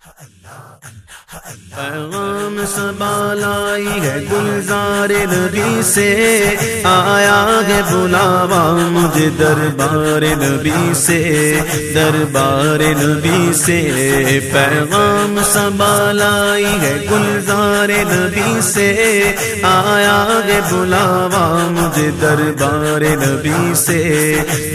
ہاں اللہ اللہ۔ پیغام سبالائی ہے گلزار نبی سے۔ آیا ہے بلاوا مجھے دربار نبی سے۔ دربار نبی سے پیغام سبالائی ہے گلزار نبی سے۔ آیا ہے بلاوا مجھے دربار نبی سے۔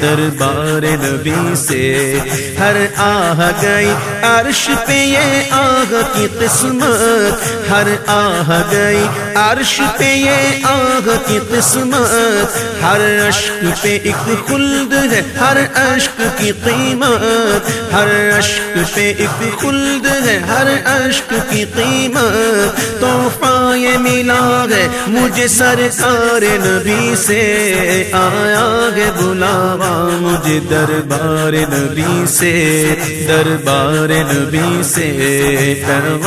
دربار نبی سے۔ ہر آہ گئی عرش پہ یہ آہ کی قسمت ہر آہ گئی عرش پہ یہ آہ کی قسمت ہر عشق پہ ایک خلد ہے، ہر عشق کی قیمت، ہر عشق پہ ایک خلد ہے، ہر عشق کی قیمت، تحفہ یہ ملا ہے مجھے سرکار نبی سے، آیا ہے بلاوا مجھے دربار نبی سے، دربار نبی سے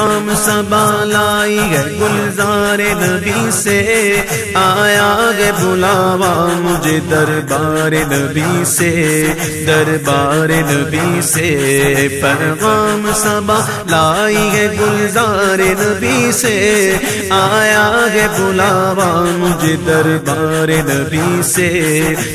شام سبا لائی ہے گلزار نبی سے۔ آیا ہے بلاوا مجھے دربار نبی سے، دربار نبی سے۔ پیغام سبا لائی ہے گلزار نبی سے۔ آیا ہے بلاوا مجھے دربار نبی سے،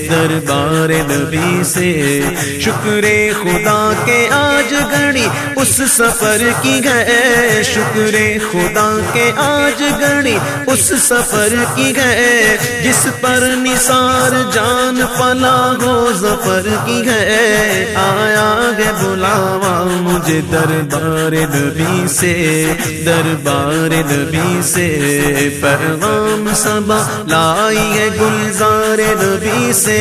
دربار نبی سے۔ شکر خدا کے آج گھڑی اس سفر کی گئے شکر خدا کے آج گھڑی اس سفر کی گئے جس پر نثار جان پلا ہو، ظفر کی گئے آیا گے بلاوا مجھے دربار نبی سے، دربار نبی سے۔ پیغام سبا لائی ہے گلزار نبی سے۔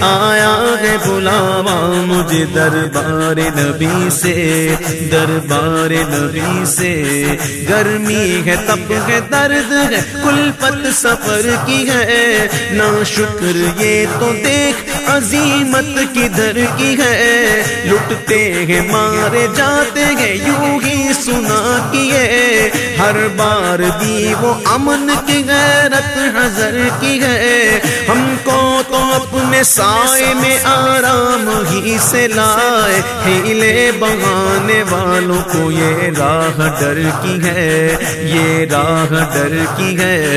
آیا ہے بلاوا مجھے دربار نبی سے، دربار نبی سے۔ گرمی ہے تب ہے، درد ہے کل پت سفر کی ہے۔ نہ شکر، یہ تو دیکھ، عظیمت کدھر کی ہے۔ لٹتے ہیں، مارے جاتے ہیں، یوں ہی سنا کیے۔ ہر بار دی وہ امن کی غیرت حضر کی ہے۔ ہم کو تو اپنے سائے میں آرام ہی سے لائے۔ ہیلے بہانے والوں کو یہ راہ ڈر کی ہے۔ یہ راہ ڈر کی ہے۔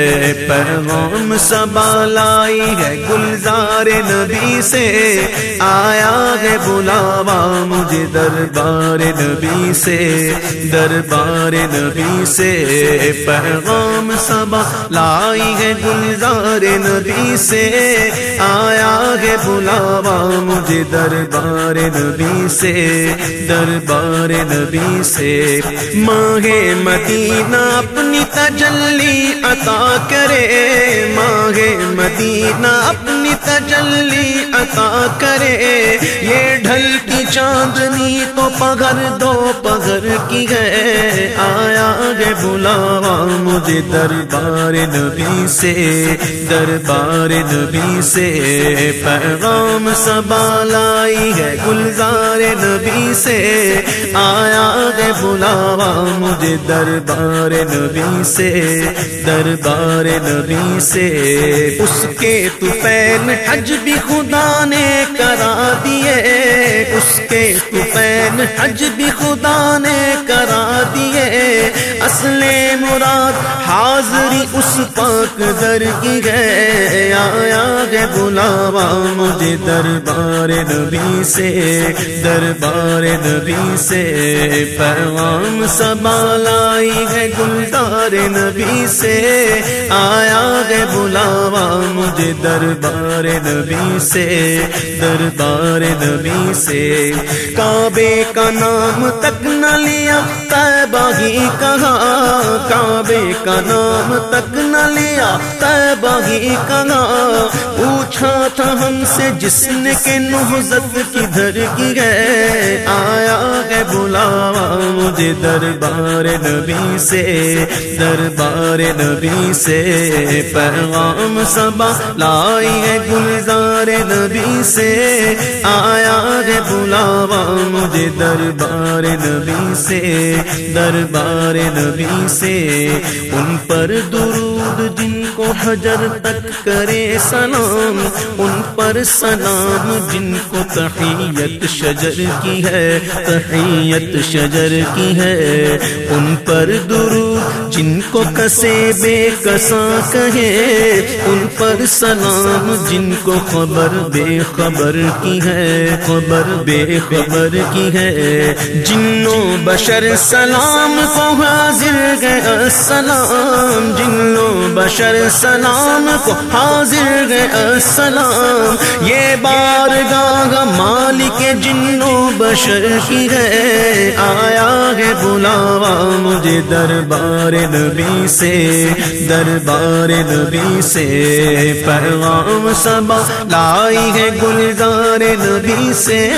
پیغام سبا لائی ہے گلزار نبی سے۔ آیا ہے بلاوا مجھے دربار نبی سے۔ دربار نبی سے پیغام سبا لائی ہے گلزار نبی سے۔ آیا ہے بلاوا مجھے دربار نبی سے۔ دربار نبی سے ماہ مدینہ اپنی تجلی عطا کرے۔ ماہ مدینہ اپنا تجلی عطا کرے۔ یہ ڈھل کی چاندنی تو پگھر دو پگھر کی ہے۔ آیا گے بلاوا مجھے دربار نبی سے، دربار نبی سے۔ پیغام سبا لائی ہے گلزار نبی سے۔ آیا گے بلاوا مجھے دربار نبی سے، دربار نبی سے۔ اس کے تو پین حج بھی خدا نے کرا دیے، اس کے تو حج بھی خدا نے کرا دیے۔ اصل مراد حاضری اس پاک در کی گئے آیا گے بلاوا مجھے دربار نبی سے، دربار نبی سے۔ پیغام سبا لائی ہے گلدار نبی سے۔ آیا گے بلاوا مجھے دربار نبی سے، دربار نبی سے۔ کعبے کا نام تک نہ لیا طیبہ ہی کہا کعبے کا نام تک نہ لیا طیبہ ہی کہا پوچھا تھا ہم سے جس نے کہ نہزت کدھر کی گئے آیا گے بلاوا مجھے دربار نبی سے، دربار نبی سے۔ پیغام سبا لائی ہے گلزار نبی سے آیا ہے بلاوا مجھے دربار نبی سے، دربار نبی سے۔ ان پر درود جن کو حجر تک کرے سلام، ان پر سلام جن کو تحیت شجر کی ہے، تحیت شجر کی ہے۔ ان پر درود جن کو کسے بے کسا کہے، ان پر سلام جن کو خبر بے خبر کی ہے، خبر بے خبر کی ہے۔ جنوں بشر سلام کو حاضر گئے سلام جنوں بشر سلام کو حاضر گئے سلام یہ بار گاہ مالک جنوں بشر کی ہے۔ آیا ہے بلاوا مجھے دربار نبی سے۔ دربار نبی سے۔ پیغام سب لائی ہے گلزار نبی سے۔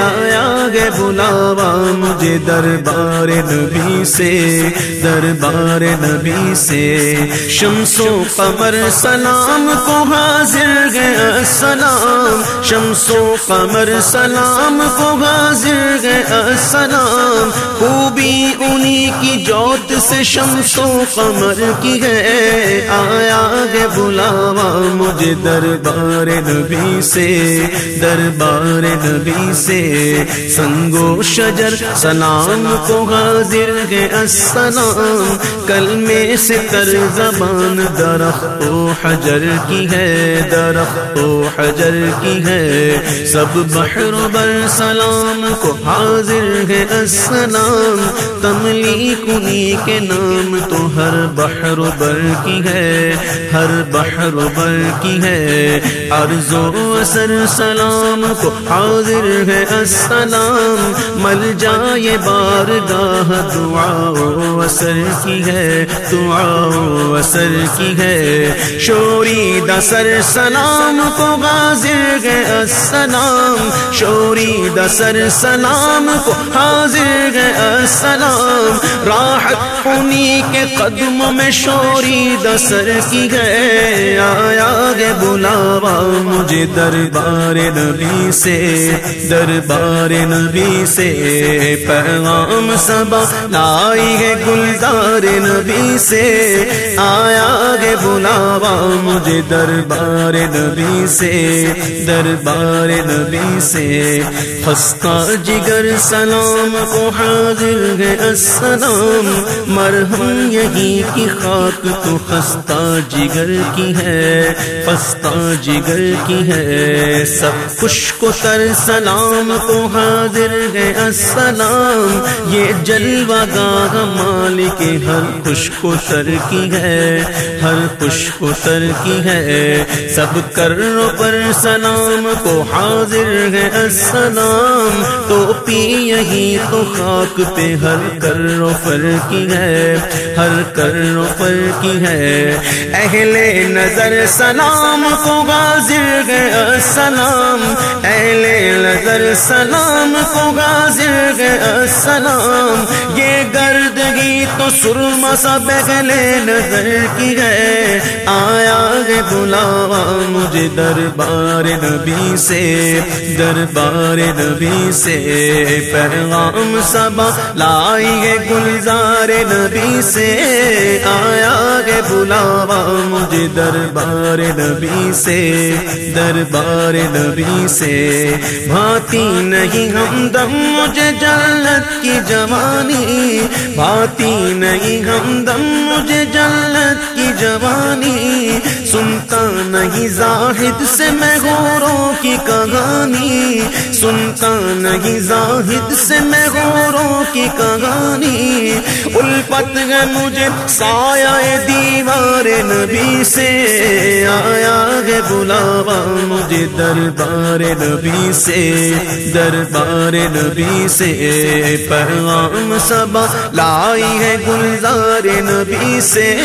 آیا ہے بلاوا مجھے دربار نبی سے۔ دربار نبی سے۔ شمس و قمر سلام کو حاضر گیا، سلام۔ شمس و قمر سلام کو حاضر گیا، سلام۔ خوبی انہی کی جوت سے شمس و قمر کی ہے۔ آیا گے بلاوا مجھے دربار نبی سے، دربار نبی سے۔ سنگو شجر سلام کو حاضر ہے السلام کل میں سے تر زبان درخت و حجر کی ہے، درخت و حجر کی ہے۔ سب بحر بر سلام کو حاضر ہے السلام۔ تملی کنی کے نام تو ہر بحر بر کی ہے، ہر بحر بر کی ہے۔ عرض و اثر سلام کو حاضر ہے السلام۔ مل جائے بار گاہ دعا و اثر کی ہے، دعا و اثر کی ہے شوری دسر سلام کو حاضر ہے، السلام۔ شوری دسر سلام کو حاضر ہے، السلام۔ راحت انہی کے قدم میں شوری دسر کی ہے۔ آیا گے بلاوا مجھے دربار نبی سے، دربار نبی سے۔ پیغام سب لائی ہے گلدار نبی سے۔ آیا گے بلاوا مجھے دربار نبی سے، دربار نبی سے۔ خستہ جگر سلام کو حاضر ہے السلام۔ مرہم یہی کی خاک تو خستہ جگر کی ہے خستہ جگر کی ہے۔ سب خوش کو تر سلام کو حاضر ہے السلام۔ یہ جلوہ گاہ مالک ہر خوش کو تر کی ہے، ہر خوش کو تر کی ہے۔ سب کرو پر سلام کو حاضر ہے۔ السلام تو پی یہی تو خاک پہ ہر کرو پر کی ہے۔ ہر کرو پر کی ہے۔ اہل نظر سلام کو غازر گیا سلام اہل نظر سلام کو غازر گیا سلام یہ گر گردگی تو سرما سا بگلے نظر کی ہے۔ آیا ہے بلاوا مجھے دربار نبی سے۔ دربار نبی سے۔ پیغام سب لائی ہے گلزار نبی سے۔ آیا ہے بلاوا مجھے دربار نبی سے۔ دربار نبی سے۔ بھاتی نہیں ہم دم مجھے جنت کی جوانی۔ آتی نہیں ہم دم مجھے جنت کی جوانی سنتا نہیں، زاہد سے میں غوروں کی کہانی سنتا نہیں۔ زاہد سے میں غوروں کی کہانی۔ الفت ہے مجھے سایہ دیوار نبی سے۔ آیا ہے بلاوا مجھے دربار نبی سے۔ دربار نبی سے پیغام سب لائی ہے گلزار نبی سے۔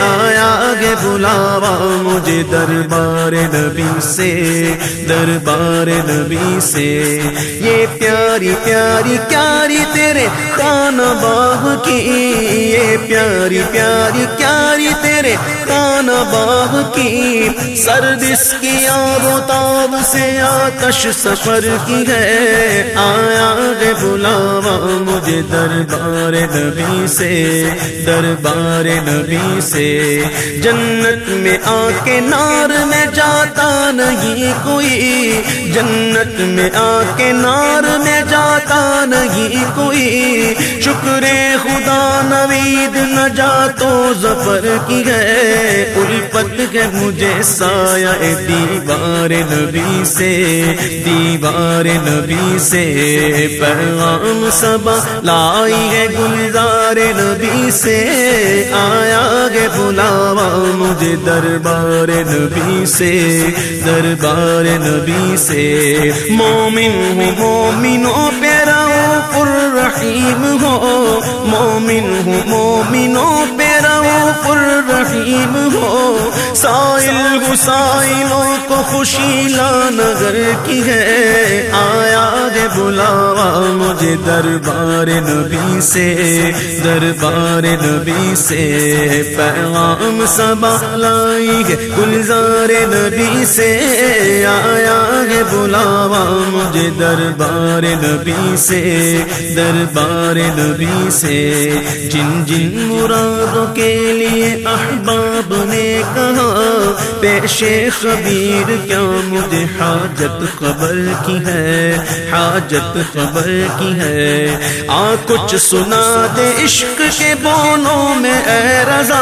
آیا ہے بلاوا مجھے دربار نبی سے، دربار نبی سے۔ یہ پیاری پیاری پیاری تیرے کان باہ کی، یہ پیاری پیاری پیاری تیرے کانا باغ کی سردس کی آب و تاب سے آتش سفر کی ہے۔ آیا گے بلاوا مجھے دربار نبی سے، دربار نبی سے۔ جنت میں آ کے نار میں جاتا نہیں کوئی۔ جنت میں آ کے نار میں جاتا نہیں کوئی۔ شکر خدا نوید نہ جا تو ظفر کی ہے۔ الفت ہے مجھے سایہ دیوار نبی سے۔ دیوار نبی سے۔ پیغام سب لائی ہے گلزار نبی سے۔ آیا گے بلاوا مجھے دربار نبی سے۔ دربار نبی سے۔ مومن ہوں مومنوں پہ رہو رحیم ہو مومن ہوں مومنوں پہ رہو رحیم ہو۔ سائل گسائلوں کو خوشی نگر کی ہے۔ آیا گے بلاوا مجھے دربار نبی سے، دربار نبی سے۔ پیغام سب لائی گے گلزار نبی سے۔ آیا گے بلاوا مجھے دربار نبی سے، دربار نبی سے۔ جن جن مرادوں کے لیے احباب نے کہا پیش خبیر کیا مجھے حاجت خبر کی ہے؟ حاجت خبر کی ہے۔ آ، کچھ سنا دے عشق کے بونوں میں، اے رضا۔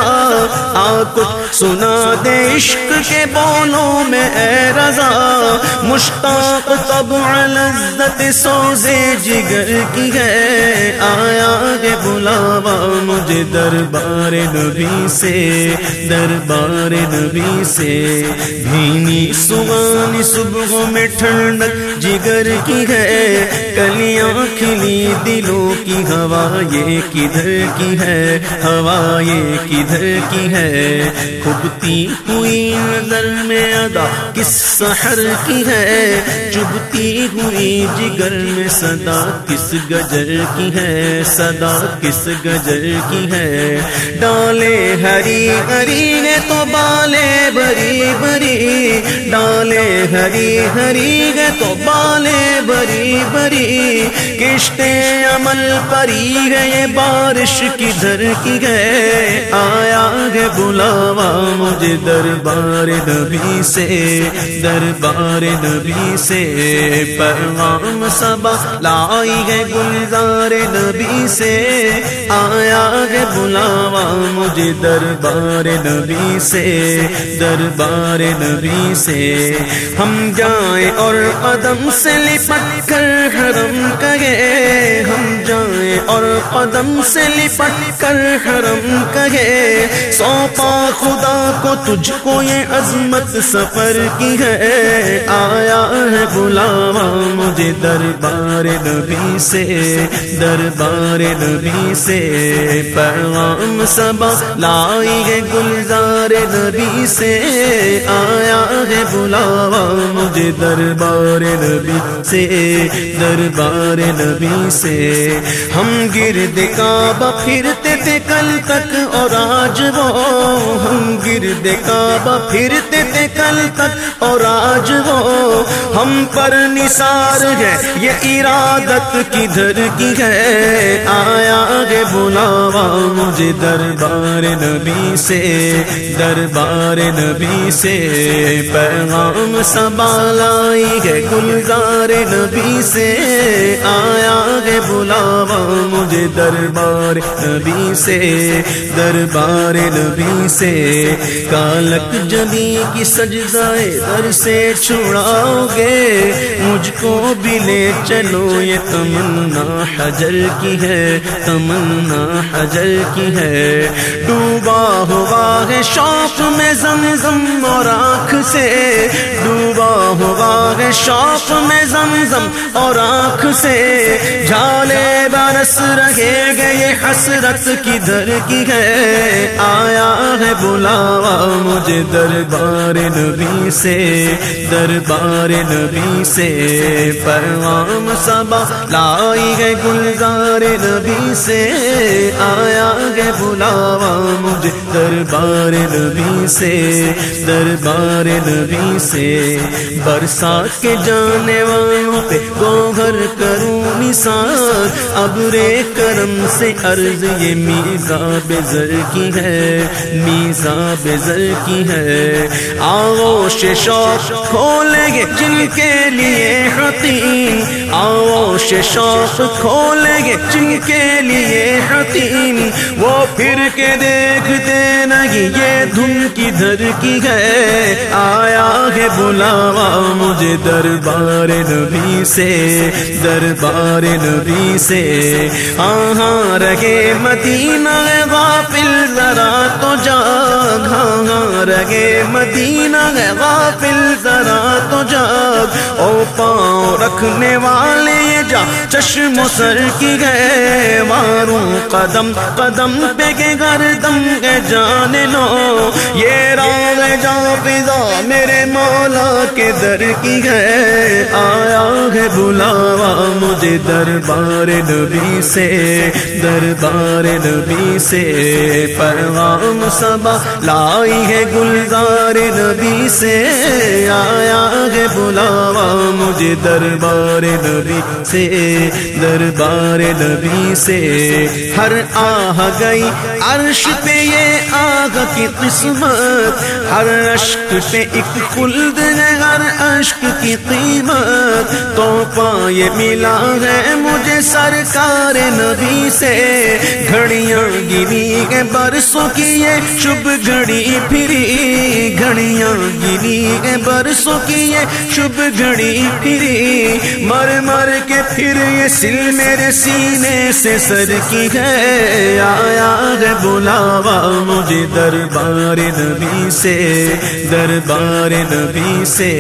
آ، کچھ سنا دے عشق کے بونوں میں، اے رضا۔ مشتاق تب لذت سوزے جگر کی ہے۔ آیا گے بلاوا مجھے دربار نبی سے۔ دربار نبی سے بھینی سوانی صبحوں میں ٹھنڈک جگر کی ہے، کلیاں کھلی دلوں کی، ہوا یہ کدھر کی ہے؟ ہوا یہ کدھر کی ہے؟ کھبتی ہوئی نظر میں ادا کس سحر کی ہے؟ بہتی ہوئی جگر میں صدا کس گجر کی ہے؟ صدا کس گجر کی ہے؟ ڈالے ہری ہری نے تو بالے بری بری، ڈالے ہری ہری تو بالے بری بری کشتے عمل پری گئے بارش کدھر کی گئے؟ آیا گے بلاوا مجھے دربار نبی سے، دربار نبی سے۔ پیغام سب لائی گئے گلزار نبی سے۔ آیا گے بلاوا مجھے دربار نبی سے، دربار نبی سے۔ ہم جائیں اور قدم سے لپٹ کر حرم کہے۔ ہم جائیں اور قدم سے لپٹ کر حرم کہے۔ سونپا خدا کو تجھ کو یہ عظمت سفر کی ہے۔ آیا ہے بلاوا مجھے دربار نبی سے۔ دربار نبی سے پیغام سب لائی ہے گلزار نبی سے۔ آیا ہے بلاوا مجھے دربار نبی سے، دربار نبی سے۔ ہم گرد کعبہ پھرتے تھے کل تک اور آج وہ۔ ہم گرد کعبہ پھرتے تھے کل تک اور آج وہ۔ ہم پر نثار ہے، یہ ارادت کدھر کی ہے؟ آیا گے بلاوا مجھے دربار نبی سے، دربار نبی سے۔ پیغام سنبھالائی ہے گلزار نبی سے آیا ہے بلاوا مجھے دربار نبی سے، دربار نبی سے۔ کالک جبی کی سجدائے در سے چھڑاؤ گے، مجھ کو بھی لے چلو، یہ تمنا حجر کی ہے، تمنا حجر کی ہے۔ ڈوبا ہوا ہے شوق میں زمزم اور آنکھ سے، ڈوبا ہوا ہے شوق میں زمزم اور آنکھ سے جھالے برس رہے گے یہ حسرت کدھر کی ہے؟ آیا ہے بلاوا مجھے دربار نبی سے، دربار نبی سے۔ پیغام سبا لائی ہے گلزار نبی سے۔ آیا گے بلاوا مجھے دربار نبی سے، دربار نبی سے۔ برسات کے جانے والوں پہ گوہر کروں نثار اب کرم سے عرض یہ میزا بزر کی ہے میزا بزر کی ہے۔ آؤ شوق کھولیں گے جن کے لیے حتیم۔ آؤ شوق کھولیں گے جن کے لیے حتیم۔ وہ پھر کے دیکھتے نہیں، یہ دھن کی دھر کی ہے۔ آیا ہے بلاوا مجھے در دربار نبی سے دربار نبی سے۔ ہاں رہے مدینہ غافل ذرا تو جا ہاں رگے مدینہ غافل، ذرا تو جاگ۔ او پاؤں رکھنے والے جا، چشم سر کی گئے ماروں قدم قدم پہ کے گردم کے جان لو۔ یہ راگ جا فضا میرے مولا کے در کی ہے آیا ہے بلاوا مجھے دربار نبی سے۔ دربار نبی سے۔ پیغام سبا لائی ہے گلزار نبی سے، آیا ہے بلاوا مجھے دربار نبی سے، دربار نبی سے۔ ہر آہ گئی عرش پہ یہ آگ کی قسمت، ہر اشک پہ ایک خلد ہے، ہر اشک کی قیمت۔ تو پائے ملا ہے مجھے سرکار نبی سے۔ گھڑیاں گنی ہے برسوں کی یہ شب گھڑی پھری گھڑیاں گنی ہے برسوں کی یہ شب گھڑی پھری۔ مر مر کے پھر یہ سل میرے سینے سے سر کی ہے۔ آیا ہے بلاوا مجھے دربار نبی سے، دربار نبی سے۔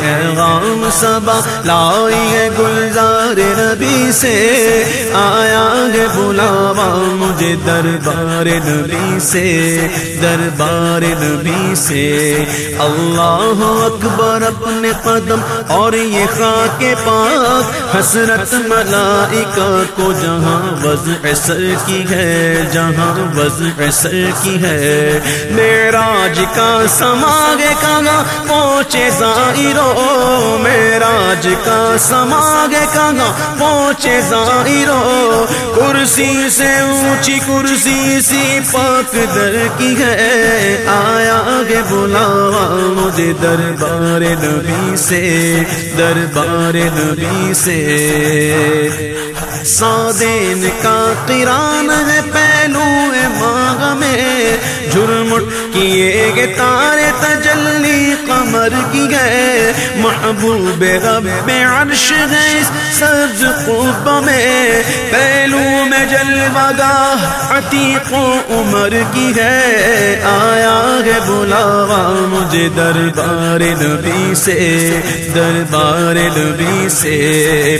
پیغام سبا لائی ہے گلزار نبی سے۔ آیا ہے بلاوا مجھے دربار نبی سے۔ دربار نبی سے۔ اللہ اکبر اپنے قدم اور یہ خاک پاک۔ حسرت ملائکہ کو جہاں وضع سر کی ہے، جہاں وضع سر کی ہے۔ میراج کا سماگ کہاں پہنچے زائرو میراج کا سماگ کہاں پہنچے زائرو کرسی سے اونچی کرسی سی پاک در کی ہے۔ آیا گے بلاوا مجھے دربار نبی سے، دربار نبی سے۔ سادین کا قرآن ہے پہلو ماغ میں، جرم کیے گے تارے تجلی قمر کی گئے محبوب رب عرش ہے سبز خوب میں۔ پہلو میں جلوہ گاہ عتیق و عمر کی ہے۔ آیا ہے بلاوا مجھے دربار نبی سے۔ دربار نبی سے۔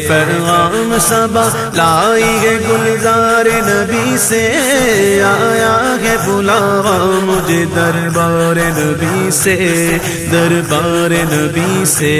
پیغام سبا لائی ہے گلزار نبی سے۔ آیا ہے بلاوا مجھے دربار نبی سے۔ دربار نبی سے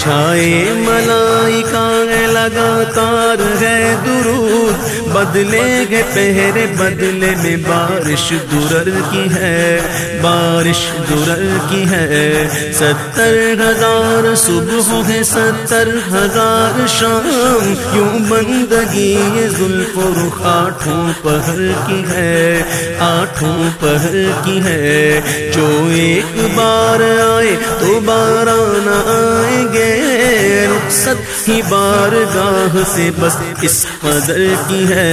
چھائے ملائی کا لگاتار ہے درود بدلے گے پہرے بدلے میں بارش درر کی ہے، بارش درر کی ہے۔ ستر ہزار صبح ہے، ستر ہزار شام۔ یوں بندگی زلف و رخ آٹھوں پہر کی ہے، آٹھوں پہر کی ہے۔ جو ایک بار آئے تو بارہ نہ آئیں گے۔ رخصت ہی بار گاہ سے بس اس قدر کی ہے۔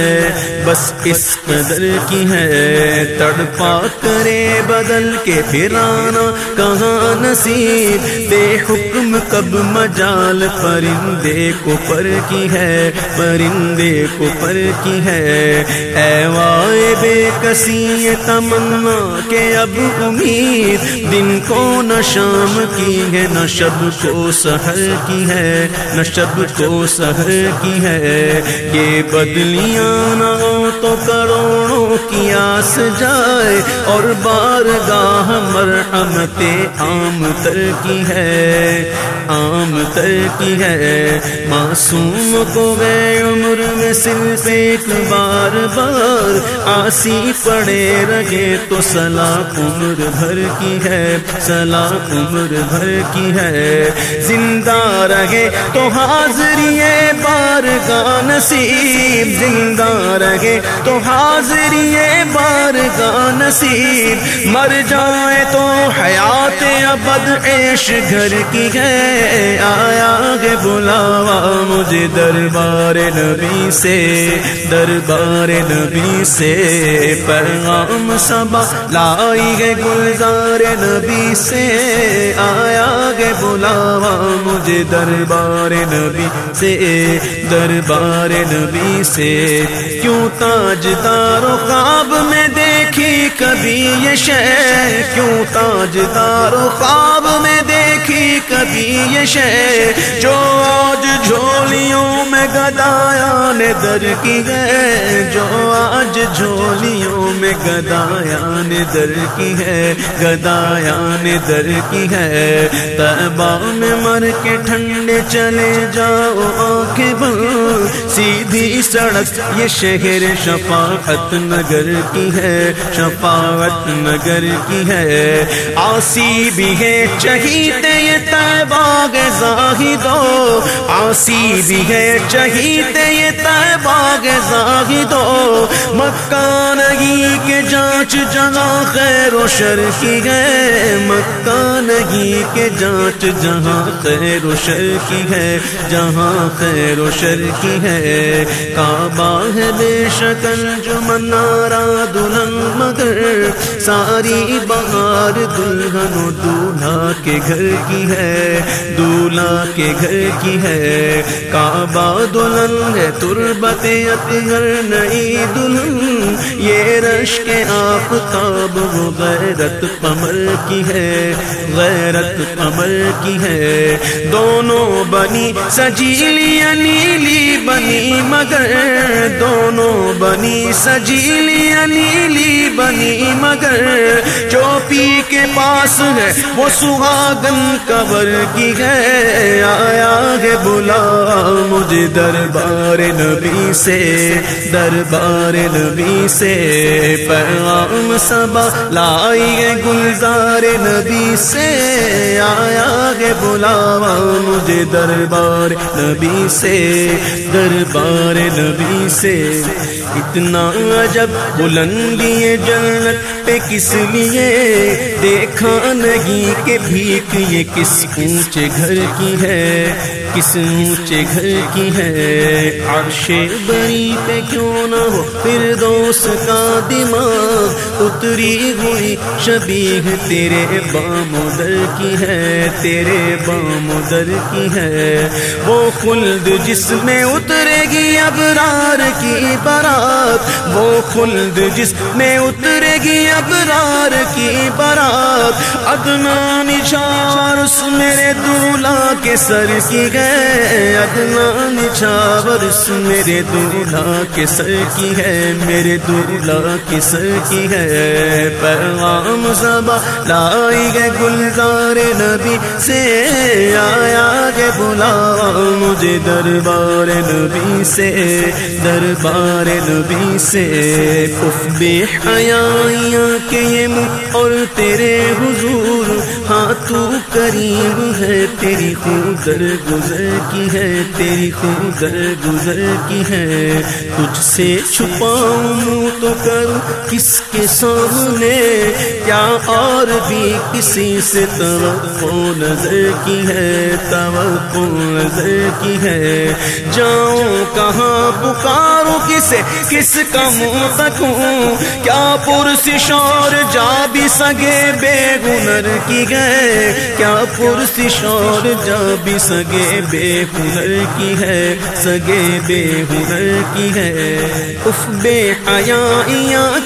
بس اس قدر کی ہے، تڑپا کرے بدل کے پھرانا کہاں نصیب؟ بے حکم کب مجال پرندے کو پر کی ہے، پرندے کو پر کی ہے۔ اے وائے بے کسی تمنا کہ اب امید دن کو نہ شام کی ہے، نہ شب کو سحر کی ہے، نہ شب کو سحر کی ہے۔ یہ بدلیاں نہ ہو تو کروڑوں کی آس جائے، اور بار گاہ مرحمت عام تر کی ہے۔ عام تر کی ہے۔ معصوم کو گئے عمر میں صرف ایک بار بار آسی پڑے رہے تو سلاح عمر بھر کی ہے۔ سلاح عمر بھر کی ہے۔ زندہ رہے تو حاضری بار کا نصیب۔ زندہ رہے تو حاضری بار کا نصیب۔ مر جائے تو حیات ابد عیش گھر کی ہے۔ آیا گے بلاوا مجھے دربار نبی سے، دربار نبی سے پیغام سبا لائی گے گلزار نبی سے۔ آیا گے بلاوا مجھے دربار نبی سے، دربار نبی سے۔ کیوں تاج دار خواب میں دیکھی کبھی یہ شہ کیوں تاج دار خواب میں دیکھی کبھی یہ شہ جو آج جھولیوں میں گدایا نے در کی ہے، جو آج جھولیوں میں گدایا نے در کی ہے، گدایا نے در کی ہے۔ تبا میں مر کے ٹھنڈے چلے جاؤ، آنکھیں بند سیدھی سڑک، یہ شہر شفاعت نگر کی ہے، شفاعت نگر کی ہے۔ آسی بھی ہے چہیتے یہ تیباغ زاہدو۔ آسی بھی ہے چہیتے یہ تیباغ زاہدو۔ مکہ نہیں کے جانچ جہاں خیر و شر کی ہے۔ مکہ نہیں کے جانچ جہاں خیر و شر کی ہے، جہاں خیر و شر کی ہے۔ کعبہ ہے بے شکل جو منارا دلہن، مگر ساری بہار دلہن و دولہا کے گھر کی ہے، دولہا کے گھر کی ہے۔ کعبہ دلہن ہے تربت اطہر، نئی دلہن، یہ رش کے آفتاب وہ غیرت قمر کی ہے، غیرت قمر کی ہے۔ دونوں بنی، سجیلی نیلی بنی مگر دونوں بنی سجیلی نیلی بنی مگر جو پی کے پاس ہے وہ سہاگن کور کی ہے۔ آیا ہے بلا مجھے دربار نبی سے، دربار نبی سے۔ پیغام سبا لائی گلزار نبی سے۔ آیا ہے بلاوا مجھے دربار نبی سے۔ دربار نبی سے اتنا عجب بلندی جنت پہ کس لیے دیکھا نہیں کہ بھیک یہ کس اونچے گھر کی ہے، کس اونچے گھر کی ہے۔ عرش بری پہ کیوں نہ ہو پھر دوست کا دماغ اتری ہوئی شبیہ تیرے بام در کی ہے، تیرے بام در کی ہے۔ وہ خلد جس میں اترے گی ابرار کی برات، وہ خلد جس میں اترے گی ابرار کی برات۔ ادنا نشار اس میرے دولا کے سر کی گئے ادنا نشاور اس میرے دولا کے سر کی ہے۔ میرے دولا کے سر کی ہے۔ پیغام زبا لائی گئے گلزار نبی سے۔ آیا گے بلا مجھے دربار نبی سے، دربار نبی سے۔ اف بے حیاں کے یہ منہ اور تیرے حضور ہاں تو کریم ہے۔ تیری خود در گزر کی ہے، تیری خود در گزر کی ہے۔ تجھ سے چھپاؤں منہ تو کروں کس کے سامنے؟ کیا اور بھی کسی سے توقع نظر کی ہے، توقع نظر کی ہے۔ جاؤں کہاں پکاروں، کسے، کس کا منہ تکوں کیا پرسش اور جا بھی سگے بے ہنر کی گئے کیا پرسش اور جا بھی سگے بے ہنر کی ہے؟ سگے بے ہنر کی ہے۔ اف بے حیا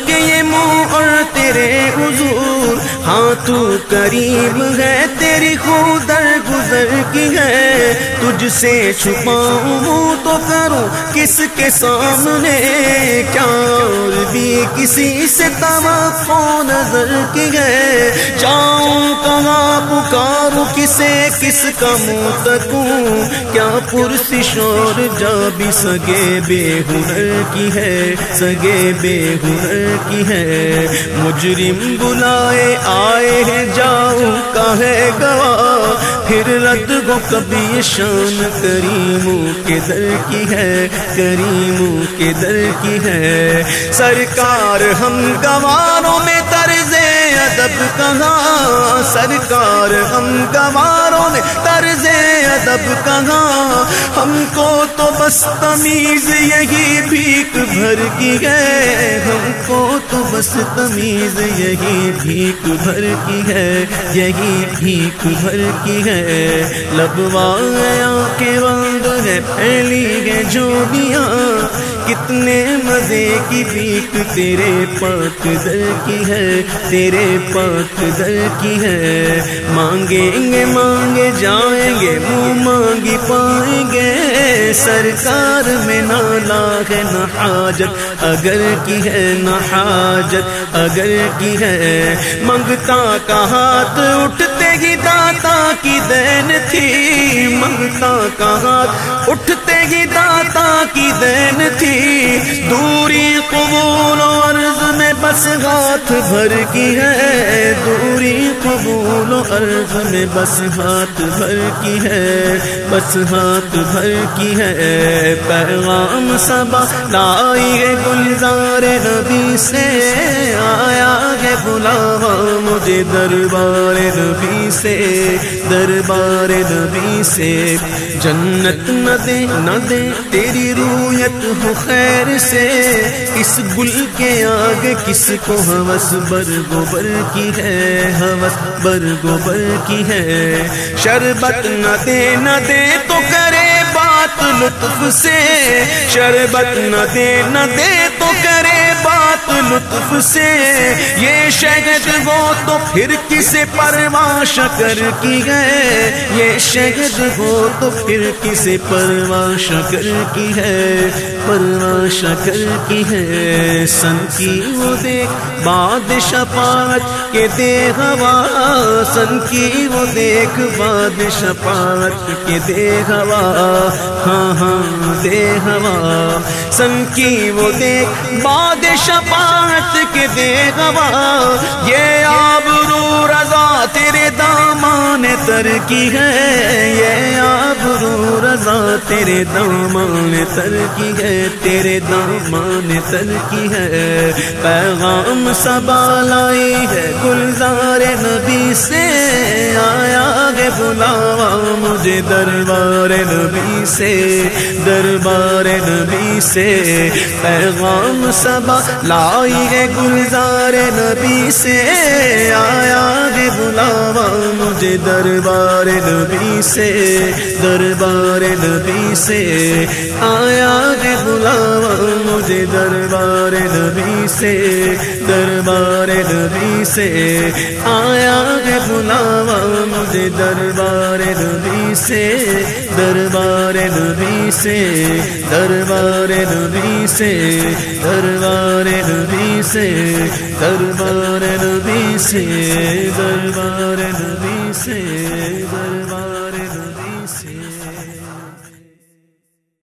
کے یہ منہ اور تیرے حضور ہاں تو کریم ہے تیری خود در کی ہے تجھ سے چھپاؤں تو کروں کس کے سامنے؟ کیا اور بھی کسی سے توقع نظر کی ہے؟ جاؤں کہاں پکاروں کسے کس کا منہ تکوں کیا پرسی شور جا بھی سگے بے ہنر کی ہے؟ سگے بے ہنر کی ہے۔ مجرم بلائے آئے ہیں، جاؤں کا ہے گواہ؟ پھر رد ہو کبھی شان کریموں کے در کی ہے کریموں کے در کی ہے۔ سرکار ہم گواروں میں ادب کہاں؟ سرکار ہم گواروں میں طرز ادب کہاں؟ ہم کو تو بس تمیز یہی بھیک بھر کی ہے۔ ہم کو تو بس تمیز یہی بھیک بھر کی ہے۔ یہی بھیک بھر کی ہے۔ لبوایا کے بند ہے پھیلی ہے جو کتنے مزے کی بیک تیرے پاک در کی ہے، تیرے پاک در کی ہے۔ مانگیں گے، مانگے جائیں گے، منہ مانگی پائیں گے۔ سرکار میں نہ لاغ نہ حاجت، اگر کی ہے، نہ حاجت، اگر کی ہے۔ منگتا کا ہاتھ اٹھتے ہی داتا کی دین تھی، منگتا کا ہاتھ اٹھتے ہی داتا کی دین تھی، دوری قبول و عرض میں بس ہاتھ بھر کی ہے۔ دوری قبول و عرض میں بس ہاتھ بھر کی ہے، بس ہاتھ بھر کی ہے۔ پیغام سبا لائی گلزار نبی سے۔ آیا ہے بلاوا مجھے دربار نبی سے، دربار نبی سے۔ جنت نہ دے نہ دے، تیری رویت ہو خیر سے۔ اس گل کے آگے کس کو ہوس بر گوبر کی ہے؟ ہوس بر گوبر کی ہے۔ شربت نہ دے نہ دے تو کرے بات لطف سے۔ شربت نہ دے نہ دے تو کرے بات لطف سے۔ یہ شہد وہ تو پھر کسے پرواہ شکر کی گئے یہ شہد ہو تو پھر کسے پرواہ شکر کی ہے۔ پرواہ شکر کی ہے۔ سن کی وہ دیکھ باد شفاعت کے دے ہوا۔ سن کی وہ دیکھ باد شفاعت کے دے ہوا۔ ہاں ہاں دے ہوا۔ سن کی وہ دیکھ باد شفاعت کے دے ہوا یہ آبرو رضا تیرے دامان تر کی ہے۔ یہ آبرو رضا تیرے دامان تر کی ہے۔ تیرے دامان تر کی ہے۔ پیغام سبا لائی ہے گلزار نبی سے۔ آیا ہے بلاوا مجھے دربار نبی سے۔ دربار نبی سے پیغام سبا لائی ہے گلزار نبی سے۔ آیا ہے بلاوا مجھے دربار نبی سے، دربار نبی سے۔ آیا ہے بلاوا مجھے دربار نبی سے، دربار نبی سے۔ آیا ہے بلاوا مجھے دربار نبی سے۔ دربار نبی سے، دربار نبی سے، دربار نبی سے، دربار نبی سے، دربار نبی سے۔